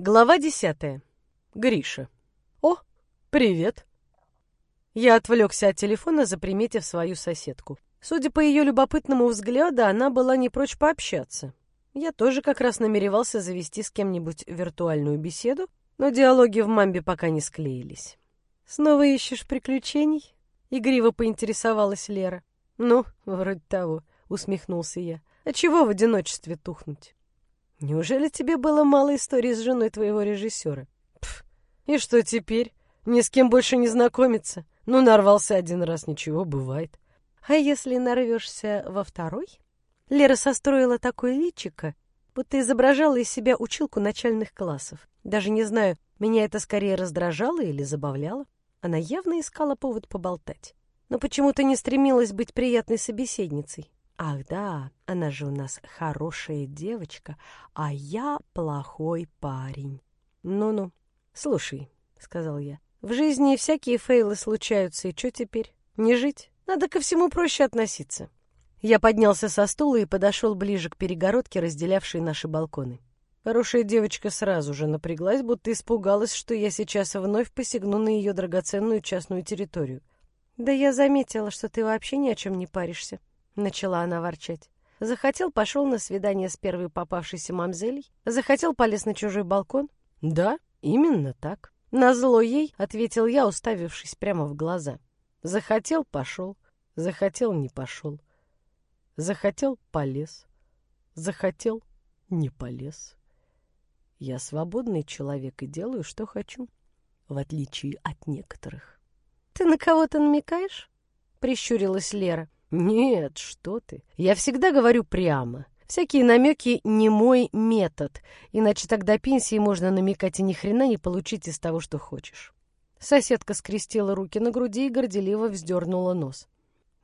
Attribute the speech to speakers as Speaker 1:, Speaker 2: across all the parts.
Speaker 1: Глава десятая. Гриша. О, привет. Я отвлекся от телефона, заприметив свою соседку. Судя по ее любопытному взгляду, она была не прочь пообщаться. Я тоже как раз намеревался завести с кем-нибудь виртуальную беседу, но диалоги в мамбе пока не склеились. «Снова ищешь приключений?» — игриво поинтересовалась Лера. «Ну, вроде того», — усмехнулся я. «А чего в одиночестве тухнуть?» «Неужели тебе было мало историй с женой твоего режиссера?» Пф, «И что теперь? Ни с кем больше не знакомиться? Ну, нарвался один раз, ничего, бывает». «А если нарвешься во второй?» Лера состроила такое личико, будто изображала из себя училку начальных классов. Даже не знаю, меня это скорее раздражало или забавляло. Она явно искала повод поболтать, но почему-то не стремилась быть приятной собеседницей. Ах да, она же у нас хорошая девочка, а я плохой парень. Ну-ну, слушай, сказал я. В жизни всякие фейлы случаются, и что теперь? Не жить? Надо ко всему проще относиться. Я поднялся со стула и подошел ближе к перегородке, разделявшей наши балконы. Хорошая девочка сразу же напряглась, будто испугалась, что я сейчас вновь посягну на ее драгоценную частную территорию. «Да я заметила, что ты вообще ни о чем не паришься», начала она ворчать. Захотел, пошел на свидание с первой попавшейся мамзелей. Захотел, полез на чужой балкон. Да, именно так. Назло ей, ответил я, уставившись прямо в глаза. Захотел, пошел. Захотел, не пошел. Захотел, полез. Захотел, не полез. Я свободный человек и делаю, что хочу, в отличие от некоторых. Ты на кого-то намекаешь? Прищурилась Лера. Нет, что ты. Я всегда говорю прямо. Всякие намеки не мой метод, иначе тогда пенсии можно намекать и ни хрена не получить из того, что хочешь. Соседка скрестила руки на груди и горделиво вздернула нос.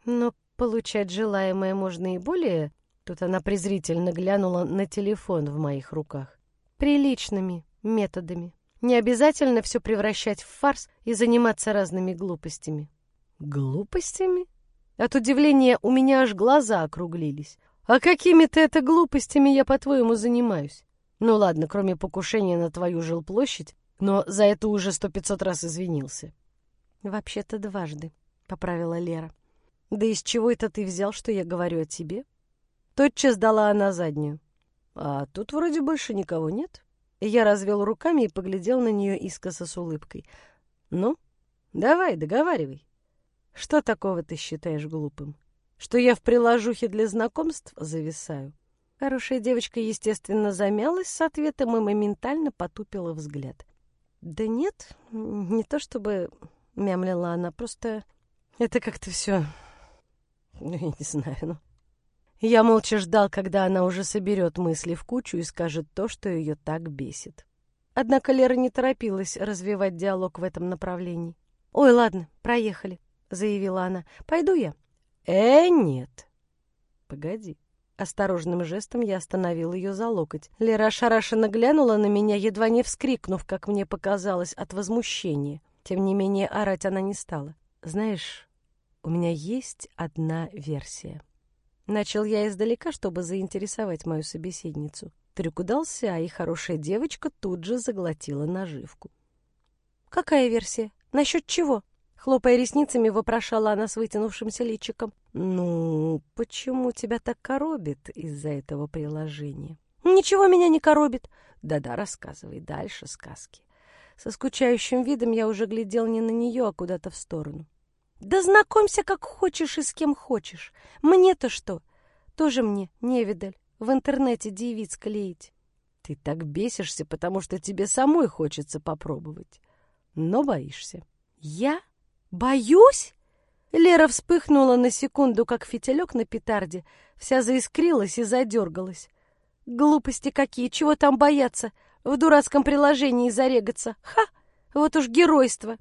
Speaker 1: Но получать желаемое можно и более... Тут она презрительно глянула на телефон в моих руках. Приличными методами. Не обязательно все превращать в фарс и заниматься разными глупостями. Глупостями? От удивления у меня аж глаза округлились. А какими-то это глупостями я, по-твоему, занимаюсь? Ну ладно, кроме покушения на твою жилплощадь, но за это уже сто пятьсот раз извинился. Вообще-то дважды, поправила Лера. Да из чего это ты взял, что я говорю о тебе? Тотчас дала она заднюю. А тут вроде больше никого нет. Я развел руками и поглядел на нее искоса с улыбкой. Ну, давай, договаривай. Что такого ты считаешь глупым? Что я в приложухе для знакомств зависаю? Хорошая девочка, естественно, замялась с ответом и моментально потупила взгляд. Да нет, не то чтобы мямлила она, просто это как-то все... Ну, я не знаю, ну... Я молча ждал, когда она уже соберет мысли в кучу и скажет то, что ее так бесит. Однако Лера не торопилась развивать диалог в этом направлении. «Ой, ладно, проехали заявила она. «Пойду я». «Э, нет». «Погоди». Осторожным жестом я остановил ее за локоть. Лера ошарашенно глянула на меня, едва не вскрикнув, как мне показалось, от возмущения. Тем не менее, орать она не стала. «Знаешь, у меня есть одна версия». Начал я издалека, чтобы заинтересовать мою собеседницу. Трюк удался, и хорошая девочка тут же заглотила наживку. «Какая версия? Насчет чего?» Хлопая ресницами, вопрошала она с вытянувшимся личиком. «Ну, почему тебя так коробит из-за этого приложения?» «Ничего меня не коробит». «Да-да, рассказывай дальше сказки». Со скучающим видом я уже глядел не на нее, а куда-то в сторону. «Да знакомься как хочешь и с кем хочешь. Мне-то что? Тоже мне, невидаль, в интернете девиц клеить». «Ты так бесишься, потому что тебе самой хочется попробовать, но боишься». «Я?» «Боюсь?» Лера вспыхнула на секунду, как фитилек на петарде, вся заискрилась и задергалась. «Глупости какие! Чего там бояться? В дурацком приложении зарегаться! Ха! Вот уж геройство!»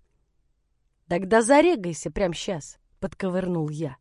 Speaker 1: «Тогда зарегайся прямо сейчас!» — подковырнул я.